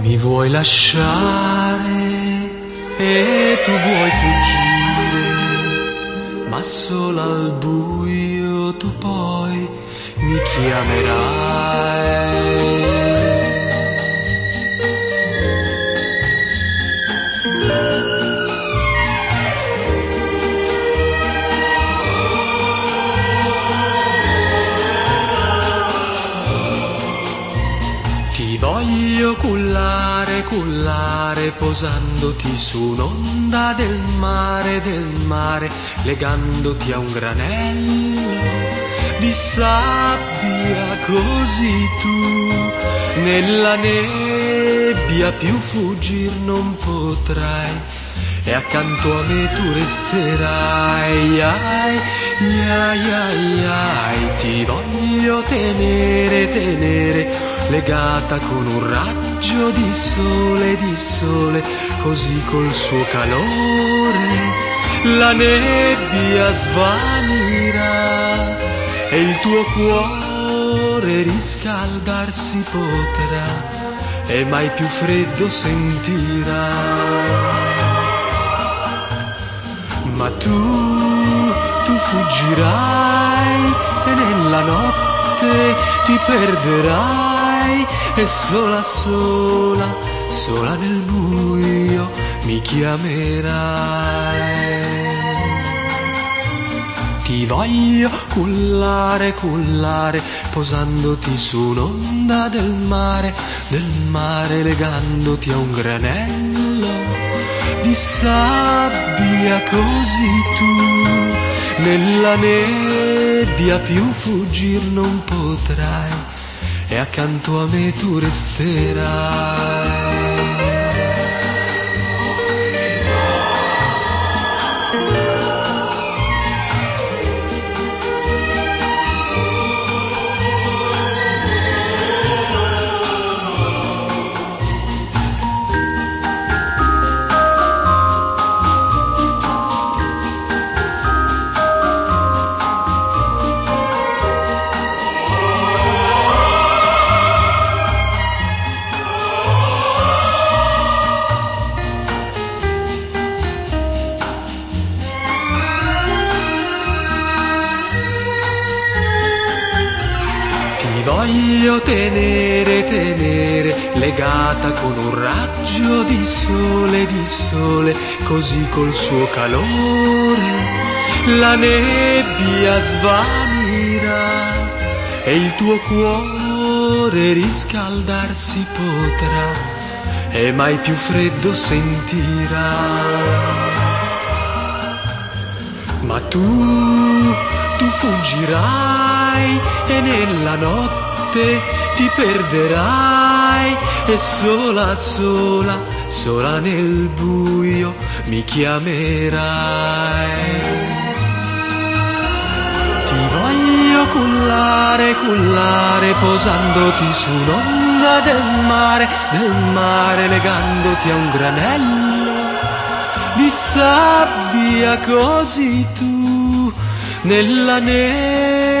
Mi vuoi lasciare e tu vuoi fuggire, ma solo al buio tu poi mi chiamerai. Voglio cullare, cullare, posandoti su un'onda del mare, del mare, legandoti a un granello di sabbia, così tu nella nebbia più fuggir non potrai. E accanto a me tu resterai, ai, ai, ai, ai, ti voglio tenere, tenere legata con un raggio di sole, di sole, così col suo calore la nebbia svanirà e il tuo cuore riscaldarsi potrà e mai più freddo sentirà. Ma tu, tu fuggirai e nella notte ti perderai mai e sola sola, sola nel buio mi chiamerai. Ti voglio cullare, cullare, posandoti su un'onda del mare, del mare legandoti a un granello di sabbia così tu nella nebbia più fuggir non potrai e accanto a me tu resterai. Voglio tenere, tenere, legata con un raggio di sole, di sole, così col suo calore la nebbia svanirà e il tuo cuore riscaldarsi potrà e mai più freddo sentirà. Ma tu, tu fuggirai e nella notte notte ti perderai e sola, sola, sola nel buio mi chiamerai. Ti voglio cullare, cullare, posandoti su un'onda del mare, del mare, legandoti a un granello di sabbia così tu nella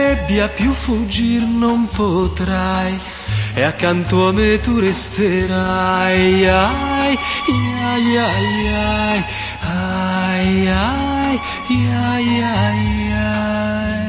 nebbia più fuggir non potrai e accanto a me tu resterai. Ai ai ai ai ai ai ai ai ai